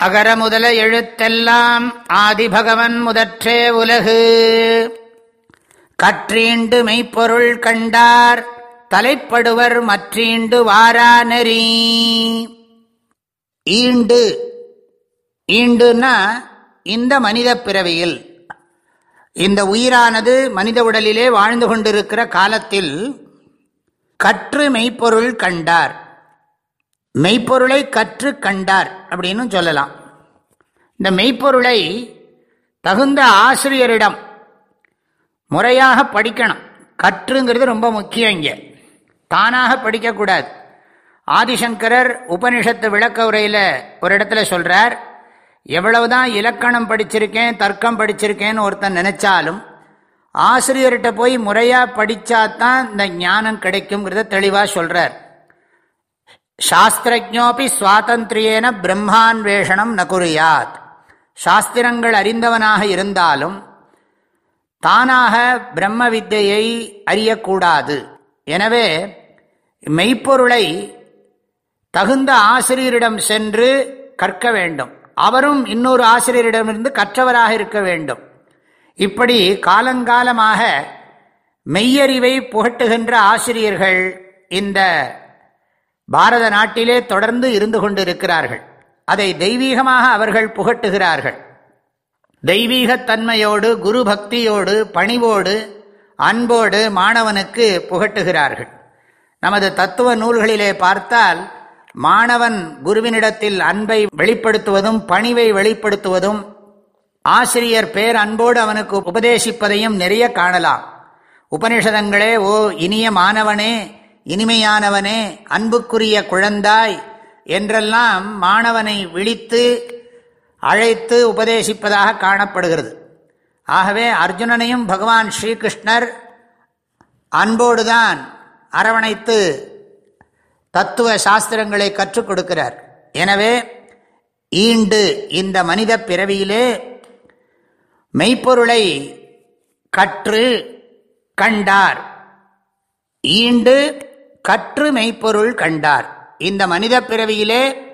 அகர முதல எழுத்தெல்லாம் ஆதிபகவன் முதற்றே உலகு. கற்றீண்டு மெய்ப்பொருள் கண்டார் தலைப்படுவர் மற்றீண்டு வாரா நெறி. ஈண்டு. ஈண்டுன்னா இந்த மனித பிறவியில் இந்த உயிரானது மனித உடலிலே வாழ்ந்து கொண்டிருக்கிற காலத்தில் கற்று மெய்ப்பொருள் கண்டார். மெய்ப்பொருளை கற்று கண்டார் அப்படின்னு சொல்லலாம். இந்த மெய்ப்பொருளை தகுந்த ஆசிரியரிடம் முறையாக படிக்கணும். கற்றுங்கிறது ரொம்ப முக்கியம் இங்கே. தானாக படிக்கக்கூடாது. ஆதிசங்கரர் உபனிஷத்து விளக்க உரையில் ஒரு இடத்துல சொல்கிறார் எவ்வளவுதான் இலக்கணம் படிச்சிருக்கேன் தர்க்கம் படிச்சிருக்கேன்னு ஒருத்தன் நினைச்சாலும் ஆசிரியர்கிட்ட போய் முறையாக படித்தாதான் இந்த ஞானம் கிடைக்குங்கிறத தெளிவாக சொல்கிறார் சாஸ்திரஜோபி சுவாதந்திரியேன பிரம்மான்வேஷனம் நகுரியாத். சாஸ்திரங்கள் அறிந்தவனாக இருந்தாலும் தானாக பிரம்ம வித்தையை அறியக்கூடாது. எனவே மெய்ப்பொருளை தகுந்த ஆசிரியரிடம் சென்று கற்க வேண்டும். அவரும் இன்னொரு ஆசிரியரிடமிருந்து கற்றவராக இருக்க வேண்டும். இப்படி காலங்காலமாக மெய்யறிவை புகட்டுகின்ற ஆசிரியர்கள் இந்த பாரத நாட்டிலே தொடர்ந்து இருந்து கொண்டிருக்கிறார்கள். அதை தெய்வீகமாக அவர்கள் புகட்டுகிறார்கள். தெய்வீகத்தன்மையோடு குரு பக்தியோடு பணிவோடு அன்போடு மாணவனுக்கு புகட்டுகிறார்கள். நமது தத்துவ நூல்களிலே பார்த்தால் மாணவன் குருவினிடத்தில் அன்பை வெளிப்படுத்துவதும் பணிவை வெளிப்படுத்துவதும் ஆசிரியர் பேர் அன்போடு அவனுக்கு உபதேசிப்பதையும் நிறைய காணலாம். உபனிஷதங்களே ஓ இனிய மாணவனே இனிமையானவனே அன்புக்குரிய குழந்தாய் என்றெல்லாம் மாணவனை விழித்து அழைத்து உபதேசிப்பதாக காணப்படுகிறது. ஆகவே அர்ஜுனனையும் பகவான் ஸ்ரீகிருஷ்ணர் அன்போடுதான் அரவணைத்து தத்துவ சாஸ்திரங்களை கற்றுக் கொடுக்கிறார். எனவே ஈண்டு இந்த மனித பிறவியிலே மெய்ப்பொருளை கற்று கண்டார். ஈண்டு கற்று மெய்ப்பொருள் கண்டார். இந்த மனித பிறவியிலே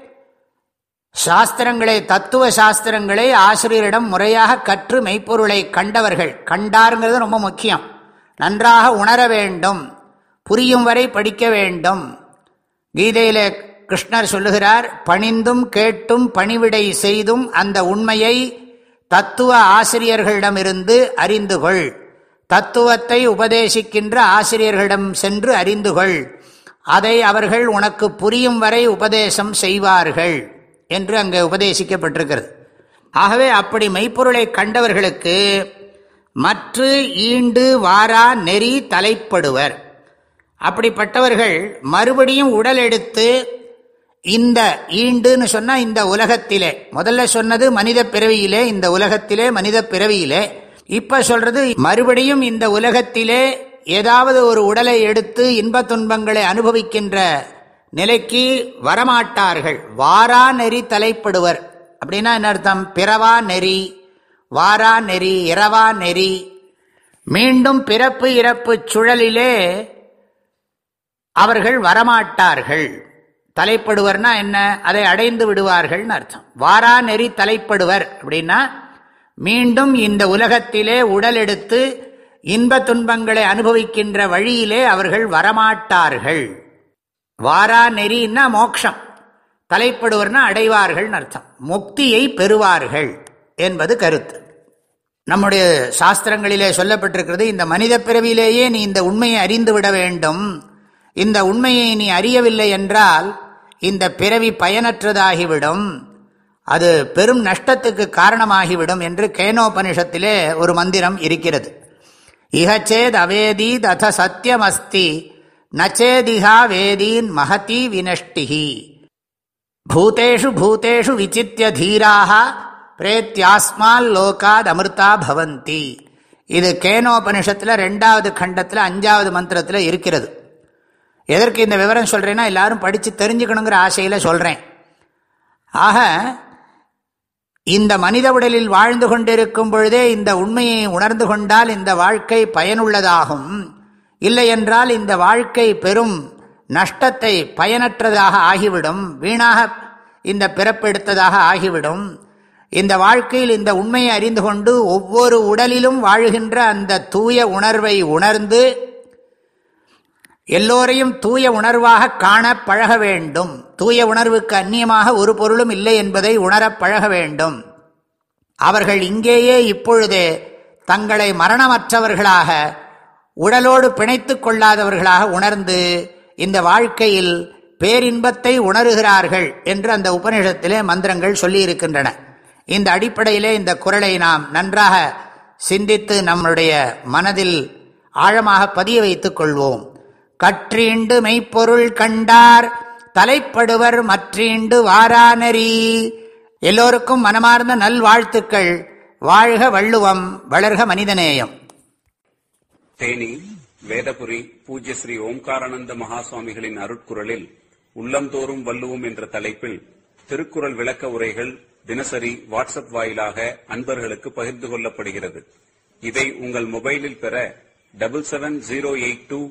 சாஸ்திரங்களை தத்துவ சாஸ்திரங்களை ஆசிரியரிடம் முறையாக கற்று மெய்ப்பொருளை கண்டவர்கள். கண்டாருங்கிறது ரொம்ப முக்கியம். நன்றாக உணர வேண்டும். புரியும் வரை படிக்க வேண்டும். கீதையில கிருஷ்ணர் சொல்லுகிறார் பணிந்தும் கேட்டும் பணிவிடை செய்தும் அந்த உண்மையை தத்துவ ஆசிரியர்களிடமிருந்து அறிந்து கொள். தத்துவத்தை உபதேசிக்கின்ற ஆசிரியர்களிடம் சென்று அறிந்து கொள் அதை அவர்கள் உனக்கு புரியும் வரை உபதேசம் செய்வார்கள் என்று அங்கே உபதேசிக்கப்பட்டிருக்கிறது. ஆகவே அப்படி மெய்ப்பொருளை கண்டவர்களுக்கு மற்ற ஈண்டு வாரா நெறி தலைப்படுவர். அப்படிப்பட்டவர்கள் மறுபடியும் உடல் எடுத்து இந்த ஈண்டுன்னு சொன்னால் இந்த உலகத்திலே முதல்ல சொன்னது மனித பிறவியிலே இந்த உலகத்திலே மனித பிறவியிலே இப்ப சொல்றது மறுபடியும் இந்த உலகத்திலே ஏதாவது ஒரு உடலை எடுத்து இன்ப துன்பங்களை அனுபவிக்கின்ற நிலைக்கு வரமாட்டார்கள். வாரா நெறி தலைப்படுவர். அப்படின்னா என்ன அர்த்தம்? பிறவா நெறி வாரா நெறி இரவா நெறி. மீண்டும் பிறப்பு இறப்பு சுழலிலே அவர்கள் வரமாட்டார்கள். தலைப்படுவர்னா என்ன? அதை அடைந்து விடுவார்கள்னு அர்த்தம். வாரா நெறி தலைப்படுவர் அப்படின்னா மீண்டும் இந்த உலகத்திலே உடல் எடுத்து இன்ப துன்பங்களை அனுபவிக்கின்ற வழியிலே அவர்கள் வரமாட்டார்கள். வாரா நெறின்னா மோக்ஷம். தலைப்படுவர்னா அடைவார்கள் அர்த்தம். முக்தியை பெறுவார்கள் என்பது கருத்து. நம்முடைய சாஸ்திரங்களிலே சொல்லப்பட்டிருக்கிறது இந்த மனித பிறவியிலேயே நீ இந்த உண்மையை அறிந்து விட வேண்டும். இந்த உண்மையை நீ அறியவில்லை என்றால் இந்த பிறவி பயனற்றதாகிவிடும். அது பெரும் நஷ்டத்துக்கு காரணமாகிவிடும் என்று கேனோபனிஷத்திலே ஒரு மந்திரம் இருக்கிறது. இகச்சேத் அவேதீத் அத சத்தியம் அஸ்தி நச்சேதிகா வேதீன் மகதி வினஷ்டிஹி. பூதேஷு பூதேஷு விசித்திய தீராக பிரேத்தியாஸ்மால் லோகாத் அமிர்தா பவந்தி. இது கேனோபனிஷத்தில் ரெண்டாவது கண்டத்தில் அஞ்சாவது மந்திரத்தில் இருக்கிறது. எதற்கு இந்த விவரம் சொல்கிறேன்னா எல்லாரும் படித்து தெரிஞ்சுக்கணுங்கிற ஆசையில் சொல்கிறேன் ஆக இந்த மனித உடலில் வாழ்ந்து கொண்டிருக்கும் பொழுதே இந்த உண்மையை உணர்ந்து கொண்டால் இந்த வாழ்க்கை பயனுள்ளதாகும். இல்லை என்றால் இந்த வாழ்க்கை பெரும் நஷ்டத்தை பயனற்றதாக ஆகிவிடும். வீணாக இந்த பிறப்பெடுத்ததாக ஆகிவிடும். இந்த வாழ்க்கையில் இந்த உண்மையை அறிந்து கொண்டு ஒவ்வொரு உடலிலும் வாழ்கின்ற அந்த தூய உணர்வை உணர்ந்து எல்லோரையும் தூய உணர்வாக காண பழக வேண்டும். தூய உணர்வுக்கு அந்நியமாக ஒரு பொருளும் இல்லை என்பதை உணரப் பழக வேண்டும். அவர்கள் இங்கேயே இப்பொழுதே தங்களை மரணமற்றவர்களாக உடலோடு பிணைத்து கொள்ளாதவர்களாக உணர்ந்து இந்த வாழ்க்கையில் பேரின்பத்தை உணர்கிறார்கள் என்று அந்த உபநிஷத்திலே மந்திரங்கள் சொல்லியிருக்கின்றன. இந்த அடிப்படையிலே இந்த குரலை நாம் நன்றாக சிந்தித்து நம்முடைய மனதில் ஆழமாக பதிய வைத்துக் கொள்வோம். கற்றீண்டு மெய்ப்பொருள் கண்டார் தலைப்படுவர் மற்றீண்டு வாரானரி. எல்லோருக்கும் மனமார்ந்த நல்வாழ்த்துக்கள். வாழ்க வள்ளுவம் வளர்க மனிதநேயம். தேனி வேதபுரி பூஜ்ய ஸ்ரீ ஓம்காரானந்த மகாசுவாமிகளின் அருட்குரலில் உள்ளந்தோறும் வள்ளுவோம் என்ற தலைப்பில் திருக்குறள் விளக்க உரைகள் தினசரி வாட்ஸ்அப் வாயிலாக அன்பர்களுக்கு பகிர்ந்து கொள்ளப்படுகிறது. இதை உங்கள் மொபைலில் பெற double seven zero eight two